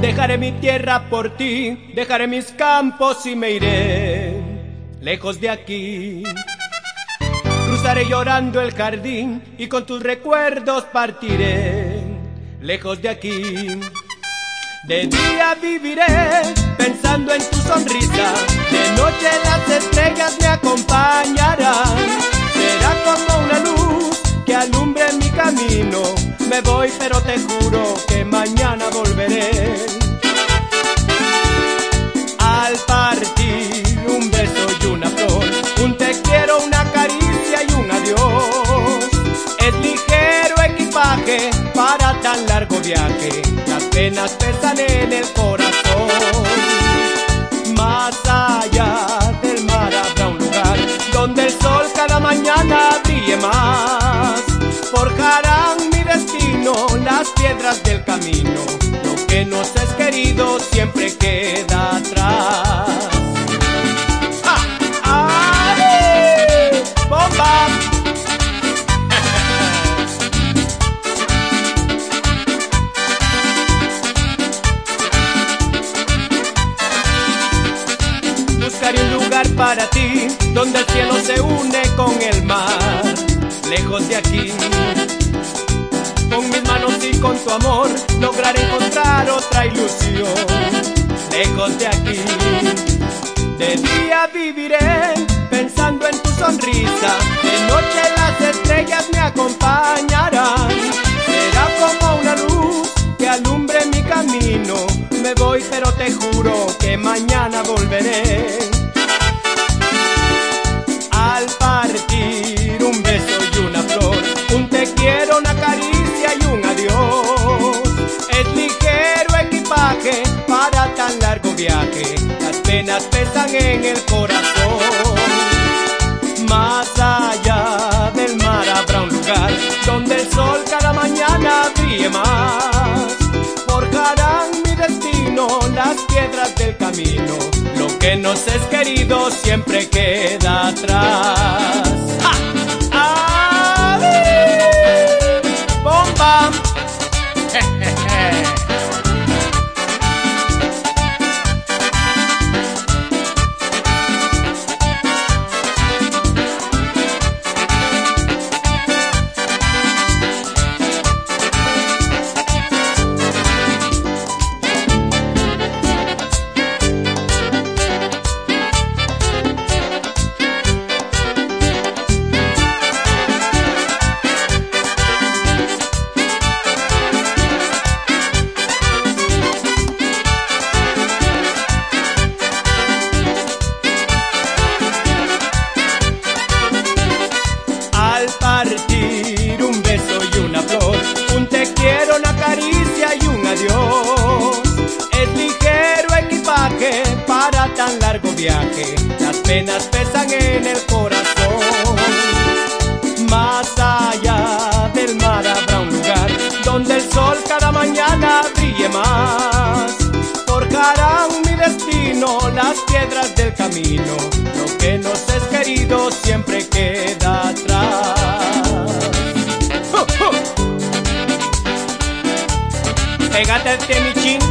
Dejaré mi tierra por ti, dejaré mis campos y me iré lejos de aquí. Cruzaré llorando el jardín y con tus recuerdos partiré lejos de aquí. De día viviré pensando en tu sonrisa, de noche las estrellas me acompañarán. Me voy pero te juro que mañana volveré. Al partir un beso y una flor, un te quiero, una caricia y un adiós. Es ligero equipaje para tan largo viaje penas pesan en el corazón. Las piedras del camino. Lo que nos es querido siempre queda atrás. para ti, donde el cielo se une con el mar, lejos de aquí. Con mis manos y con tu amor lograr encontrar otra ilusión, lejos de aquí. De día viviré pensando en tu sonrisa, en el corazón. Más allá del mar habrá un lugar donde el sol cada mañana brille más. Forjarán mi destino las piedras del camino, lo que nos es querido siempre queda atrás. Viaje, las penas pesan en el corazón. Más allá del mar habrá un lugar donde el sol cada mañana brille más. Forjarán mi destino las piedras del camino, lo que nos es querido siempre queda atrás. Pégate mi chin